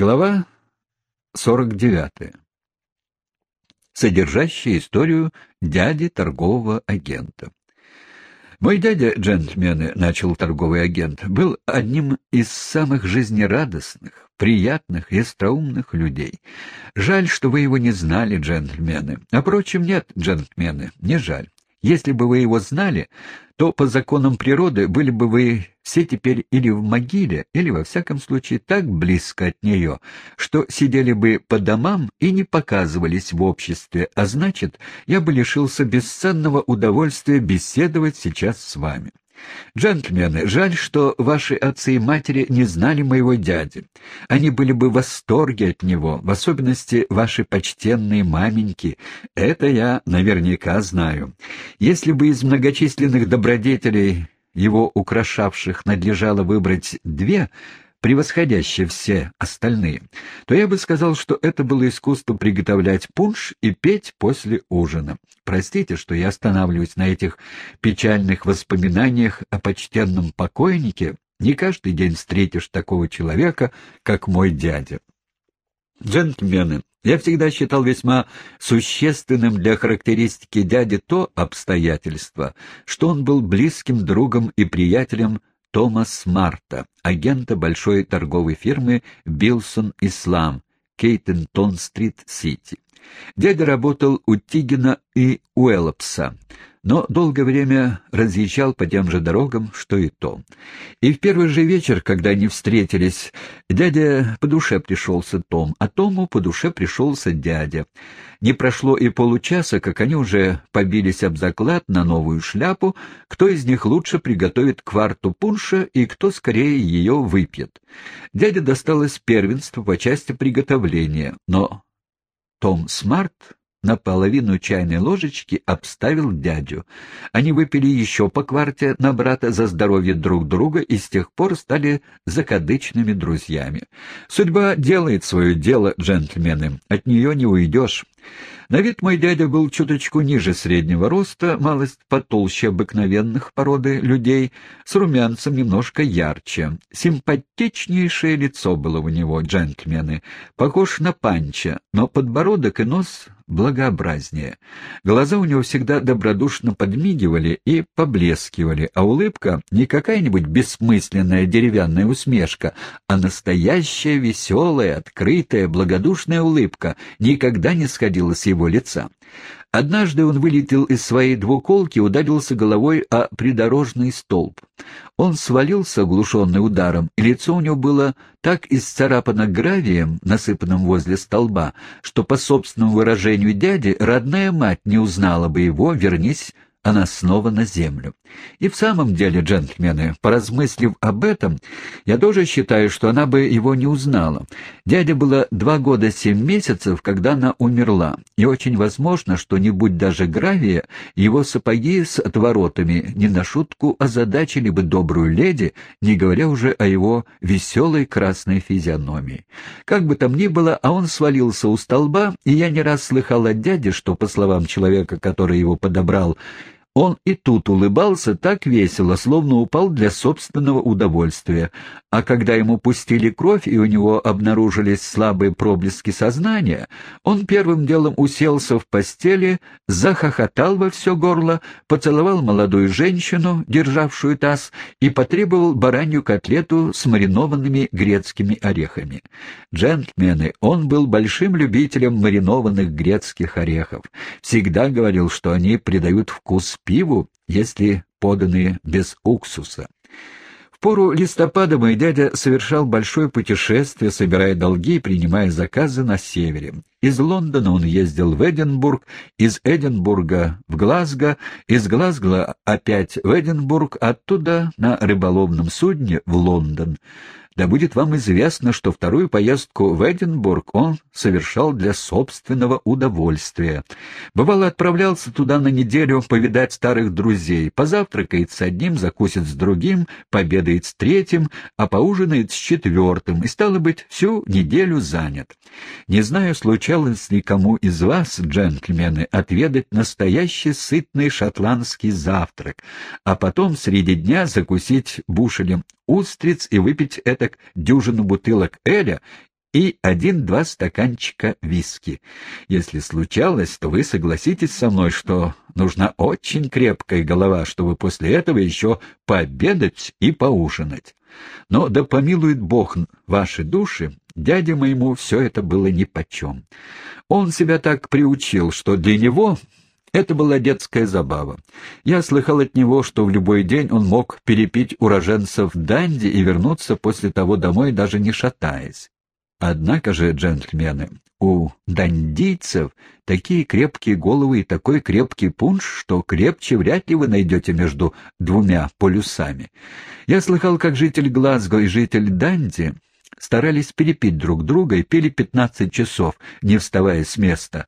Глава 49. Содержащая историю дяди торгового агента. Мой дядя, джентльмены, — начал торговый агент, — был одним из самых жизнерадостных, приятных и остроумных людей. Жаль, что вы его не знали, джентльмены. А, впрочем, нет, джентльмены, не жаль. Если бы вы его знали, то по законам природы были бы вы все теперь или в могиле, или, во всяком случае, так близко от нее, что сидели бы по домам и не показывались в обществе, а значит, я бы лишился бесценного удовольствия беседовать сейчас с вами. «Джентльмены, жаль, что ваши отцы и матери не знали моего дяди. Они были бы в восторге от него, в особенности ваши почтенные маменьки. Это я наверняка знаю. Если бы из многочисленных добродетелей его украшавших надлежало выбрать две, превосходящие все остальные, то я бы сказал, что это было искусство приготовлять пунш и петь после ужина. Простите, что я останавливаюсь на этих печальных воспоминаниях о почтенном покойнике. Не каждый день встретишь такого человека, как мой дядя. Джентльмены, я всегда считал весьма существенным для характеристики дяди то обстоятельство, что он был близким другом и приятелем Томас Марта, агента большой торговой фирмы «Билсон Ислам», Кейтентон-стрит, Сити. Дядя работал у Тигина и Уэллопса, но долгое время разъезжал по тем же дорогам, что и Том. И в первый же вечер, когда они встретились, дядя по душе пришелся Том, а Тому по душе пришелся дядя. Не прошло и получаса, как они уже побились об заклад на новую шляпу, кто из них лучше приготовит кварту пунша и кто скорее ее выпьет. Дядя досталось первенство по части приготовления, но том Смарт на половину чайной ложечки обставил дядю. Они выпили еще по кварте на брата за здоровье друг друга и с тех пор стали закадычными друзьями. Судьба делает свое дело, джентльмены, от нее не уйдешь. На вид мой дядя был чуточку ниже среднего роста, малость потолще обыкновенных породы людей, с румянцем немножко ярче. Симпатичнейшее лицо было у него, джентльмены, похож на панча, но подбородок и нос благообразнее. Глаза у него всегда добродушно подмигивали и поблескивали, а улыбка не какая-нибудь бессмысленная деревянная усмешка, а настоящая веселая, открытая, благодушная улыбка никогда не сходила с его лица. Однажды он вылетел из своей двуколки ударился головой о придорожный столб. Он свалился, оглушенный ударом, и лицо у него было так исцарапано гравием, насыпанным возле столба, что, по собственному выражению дяди, родная мать не узнала бы его, вернись она снова на землю. И в самом деле, джентльмены, поразмыслив об этом, я тоже считаю, что она бы его не узнала. Дядя было два года семь месяцев, когда она умерла, и очень возможно, что не будь даже гравия, его сапоги с отворотами не на шутку озадачили бы добрую леди, не говоря уже о его веселой красной физиономии. Как бы там ни было, а он свалился у столба, и я не раз слыхал от дяди, что, по словам человека, который его подобрал, он и тут улыбался так весело, словно упал для собственного удовольствия, а когда ему пустили кровь и у него обнаружились слабые проблески сознания, он первым делом уселся в постели, захохотал во все горло, поцеловал молодую женщину, державшую таз, и потребовал баранью котлету с маринованными грецкими орехами. Джентльмены, он был большим любителем маринованных грецких орехов. Всегда говорил, что они придают вкус пиву, если поданы без уксуса. В пору листопада мой дядя совершал большое путешествие, собирая долги и принимая заказы на севере. Из Лондона он ездил в Эдинбург, из Эдинбурга в Глазго, из Глазго опять в Эдинбург, оттуда на рыболовном судне в Лондон. Да будет вам известно, что вторую поездку в Эдинбург он совершал для собственного удовольствия. Бывало, отправлялся туда на неделю повидать старых друзей, позавтракает с одним, закусит с другим, победает с третьим, а поужинает с четвертым, и, стало быть, всю неделю занят. Не знаю, случалось ли кому из вас, джентльмены, отведать настоящий сытный шотландский завтрак, а потом среди дня закусить бушелем устриц и выпить этак дюжину бутылок эля и один-два стаканчика виски. Если случалось, то вы согласитесь со мной, что нужна очень крепкая голова, чтобы после этого еще пообедать и поужинать. Но да помилует Бог ваши души, дяде моему все это было нипочем. Он себя так приучил, что для него это была детская забава. Я слыхал от него, что в любой день он мог перепить уроженцев Данди и вернуться после того домой, даже не шатаясь. Однако же, джентльмены, у дандийцев такие крепкие головы и такой крепкий пунш, что крепче вряд ли вы найдете между двумя полюсами. Я слыхал, как житель Глазго и житель Данди старались перепить друг друга и пили пятнадцать часов, не вставая с места.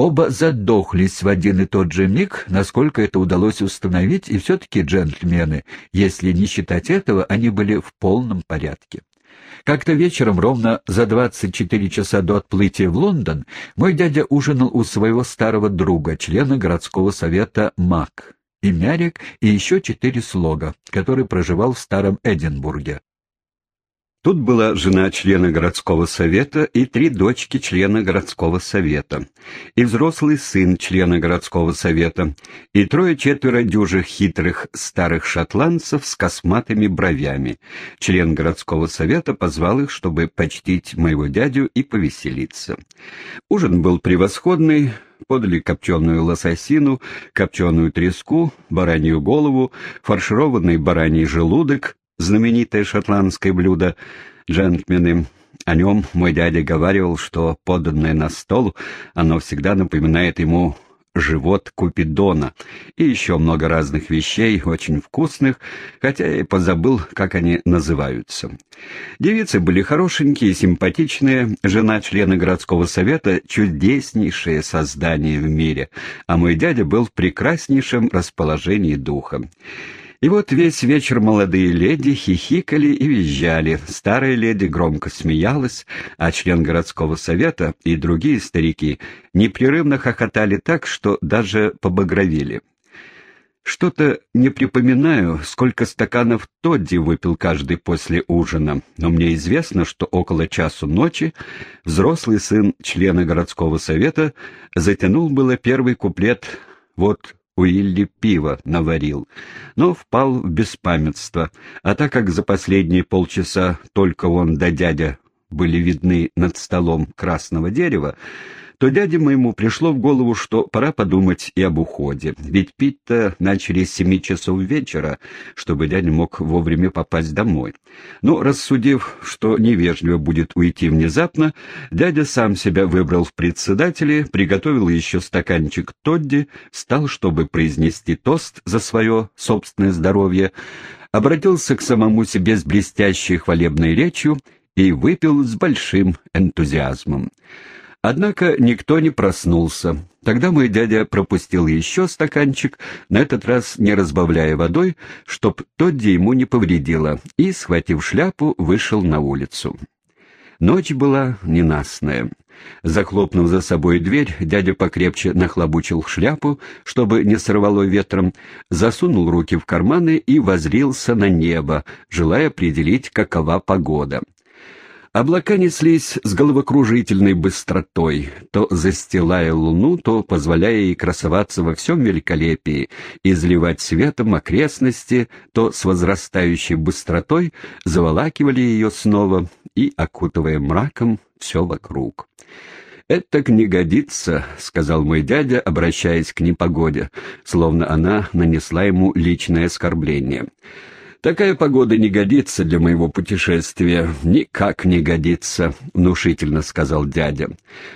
Оба задохлись в один и тот же миг, насколько это удалось установить, и все-таки джентльмены, если не считать этого, они были в полном порядке. Как-то вечером, ровно за 24 часа до отплытия в Лондон, мой дядя ужинал у своего старого друга, члена городского совета МАК, и Мярик, и еще четыре слога, который проживал в Старом Эдинбурге. Тут была жена члена городского совета и три дочки члена городского совета, и взрослый сын члена городского совета, и трое-четверо дюжих хитрых старых шотландцев с косматыми бровями. Член городского совета позвал их, чтобы почтить моего дядю и повеселиться. Ужин был превосходный, подали копченую лососину, копченую треску, баранью голову, фаршированный бараний желудок, знаменитое шотландское блюдо. Джентльмены, о нем мой дядя говаривал, что поданное на стол, оно всегда напоминает ему живот Купидона и еще много разных вещей, очень вкусных, хотя я и позабыл, как они называются. Девицы были хорошенькие, симпатичные, жена члена городского совета — чудеснейшее создание в мире, а мой дядя был в прекраснейшем расположении духа. И вот весь вечер молодые леди хихикали и визжали, старая леди громко смеялась, а член городского совета и другие старики непрерывно хохотали так, что даже побагровели. Что-то не припоминаю, сколько стаканов Тодди выпил каждый после ужина, но мне известно, что около часу ночи взрослый сын члена городского совета затянул было первый куплет «Вот Уилли пиво наварил, но впал в беспамятство, а так как за последние полчаса только он да дядя были видны над столом красного дерева, то дяде моему пришло в голову, что пора подумать и об уходе. Ведь пить-то начали с семи часов вечера, чтобы дядя мог вовремя попасть домой. Но, рассудив, что невежливо будет уйти внезапно, дядя сам себя выбрал в председатели, приготовил еще стаканчик Тодди, встал, чтобы произнести тост за свое собственное здоровье, обратился к самому себе с блестящей хвалебной речью и выпил с большим энтузиазмом. Однако никто не проснулся. Тогда мой дядя пропустил еще стаканчик, на этот раз не разбавляя водой, чтоб Тодди ему не повредило, и, схватив шляпу, вышел на улицу. Ночь была ненастная. Захлопнув за собой дверь, дядя покрепче нахлобучил шляпу, чтобы не сорвало ветром, засунул руки в карманы и возрился на небо, желая определить, какова погода. Облака неслись с головокружительной быстротой, то застилая луну, то позволяя ей красоваться во всем великолепии, изливать светом окрестности, то с возрастающей быстротой заволакивали ее снова и, окутывая мраком, все вокруг. «Это не годится», — сказал мой дядя, обращаясь к непогоде, словно она нанесла ему личное оскорбление. «Такая погода не годится для моего путешествия, никак не годится», — внушительно сказал дядя.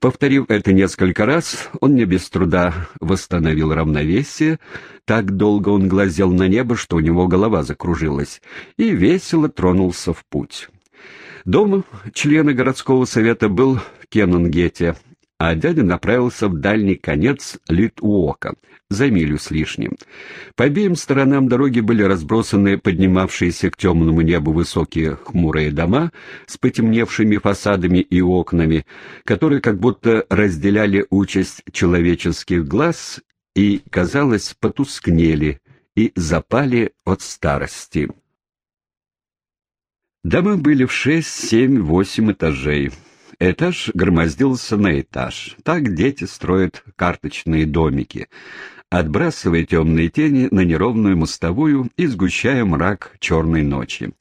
Повторив это несколько раз, он не без труда восстановил равновесие, так долго он глазел на небо, что у него голова закружилась, и весело тронулся в путь. Дом члена городского совета был в Кеннонгете, а дядя направился в дальний конец Литуока, за милю с лишним. По обеим сторонам дороги были разбросаны поднимавшиеся к темному небу высокие хмурые дома с потемневшими фасадами и окнами, которые как будто разделяли участь человеческих глаз и, казалось, потускнели и запали от старости. Дома были в шесть, семь, восемь этажей. Этаж громоздился на этаж. Так дети строят карточные домики, отбрасывая темные тени на неровную мостовую и сгущая мрак черной ночи.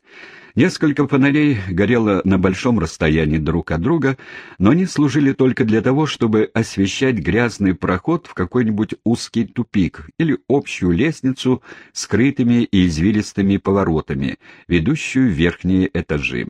Несколько фонарей горело на большом расстоянии друг от друга, но они служили только для того, чтобы освещать грязный проход в какой-нибудь узкий тупик или общую лестницу скрытыми и извилистыми поворотами, ведущую в верхние этажи.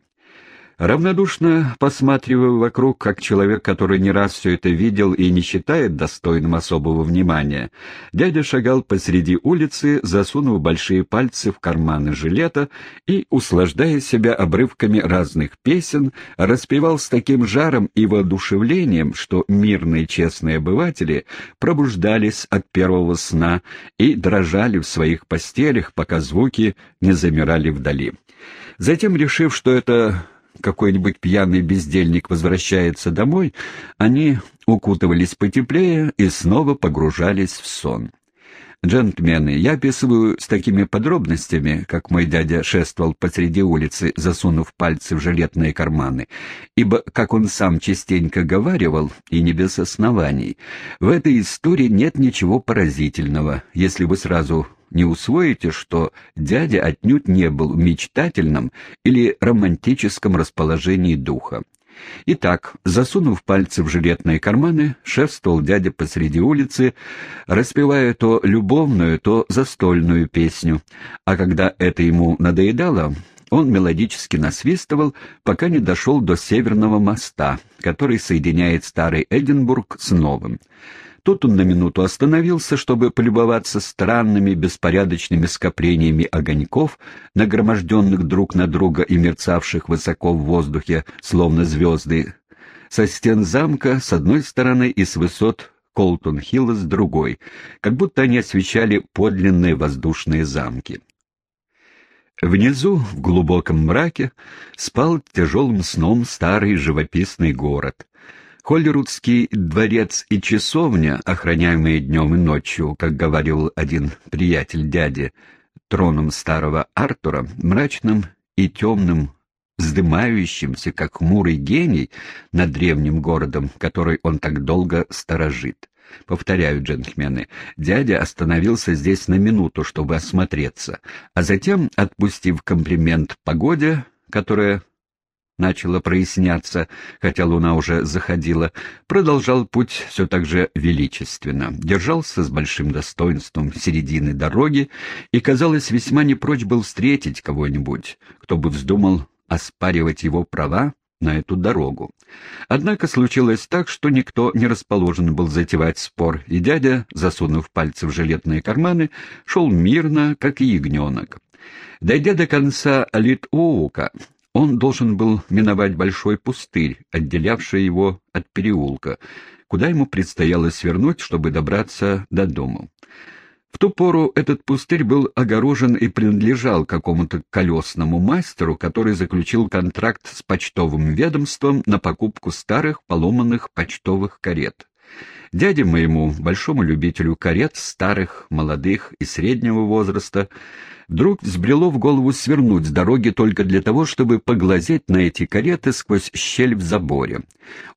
Равнодушно посматривая вокруг, как человек, который не раз все это видел и не считает достойным особого внимания, дядя шагал посреди улицы, засунув большие пальцы в карманы жилета и, услаждая себя обрывками разных песен, распевал с таким жаром и воодушевлением, что мирные честные обыватели пробуждались от первого сна и дрожали в своих постелях, пока звуки не замирали вдали. Затем, решив, что это какой-нибудь пьяный бездельник возвращается домой, они укутывались потеплее и снова погружались в сон. Джентльмены, я описываю с такими подробностями, как мой дядя шествовал посреди улицы, засунув пальцы в жилетные карманы, ибо, как он сам частенько говаривал, и не без оснований, в этой истории нет ничего поразительного, если вы сразу не усвоите, что дядя отнюдь не был в мечтательном или романтическом расположении духа. Итак, засунув пальцы в жилетные карманы, шефствовал дядя посреди улицы, распевая то любовную, то застольную песню, а когда это ему надоедало, он мелодически насвистывал, пока не дошел до Северного моста, который соединяет старый Эдинбург с новым. Тут он на минуту остановился, чтобы полюбоваться странными беспорядочными скоплениями огоньков, нагроможденных друг на друга и мерцавших высоко в воздухе, словно звезды, со стен замка с одной стороны и с высот Колтон-Хилла с другой, как будто они освещали подлинные воздушные замки. Внизу, в глубоком мраке, спал тяжелым сном старый живописный город. Холлерудский дворец и часовня, охраняемые днем и ночью, как говорил один приятель дяди, троном старого Артура, мрачным и темным, вздымающимся, как хмурый гений, над древним городом, который он так долго сторожит. Повторяю, джентльмены, дядя остановился здесь на минуту, чтобы осмотреться, а затем, отпустив комплимент погоде, которая начало проясняться, хотя луна уже заходила, продолжал путь все так же величественно, держался с большим достоинством середины дороги и, казалось, весьма не прочь был встретить кого-нибудь, кто бы вздумал оспаривать его права на эту дорогу. Однако случилось так, что никто не расположен был затевать спор, и дядя, засунув пальцы в жилетные карманы, шел мирно, как и ягненок. Дойдя до конца Лит-Оука, он должен был миновать большой пустырь, отделявший его от переулка, куда ему предстояло свернуть, чтобы добраться до дома. В ту пору этот пустырь был огорожен и принадлежал какому-то колесному мастеру, который заключил контракт с почтовым ведомством на покупку старых поломанных почтовых карет. Дяде моему, большому любителю карет, старых, молодых и среднего возраста, вдруг взбрело в голову свернуть с дороги только для того, чтобы поглазеть на эти кареты сквозь щель в заборе.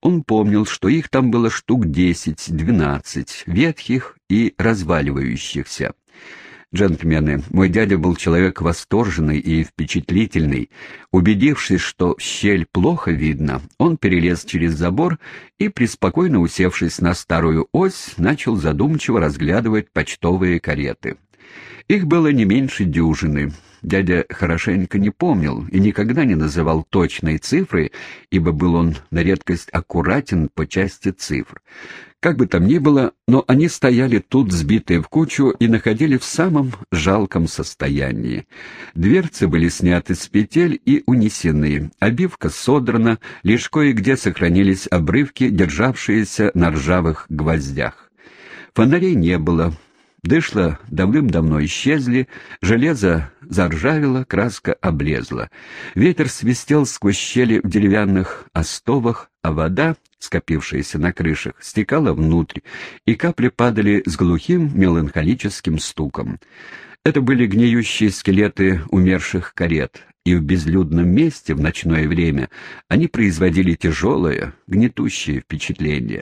Он помнил, что их там было штук десять-двенадцать, ветхих и разваливающихся. Джентльмены, мой дядя был человек восторженный и впечатлительный. Убедившись, что щель плохо видно, он перелез через забор и, преспокойно усевшись на старую ось, начал задумчиво разглядывать почтовые кареты. Их было не меньше дюжины. Дядя хорошенько не помнил и никогда не называл точной цифры, ибо был он на редкость аккуратен по части цифр. Как бы там ни было, но они стояли тут, сбитые в кучу, и находили в самом жалком состоянии. Дверцы были сняты с петель и унесены, обивка содрана, лишь кое-где сохранились обрывки, державшиеся на ржавых гвоздях. Фонарей не было, Дышла давным-давно исчезли, железо заржавело, краска облезла. Ветер свистел сквозь щели в деревянных остовах, а вода, скопившаяся на крышах, стекала внутрь, и капли падали с глухим меланхолическим стуком. Это были гниющие скелеты умерших карет, и в безлюдном месте в ночное время они производили тяжелое, гнетущее впечатление.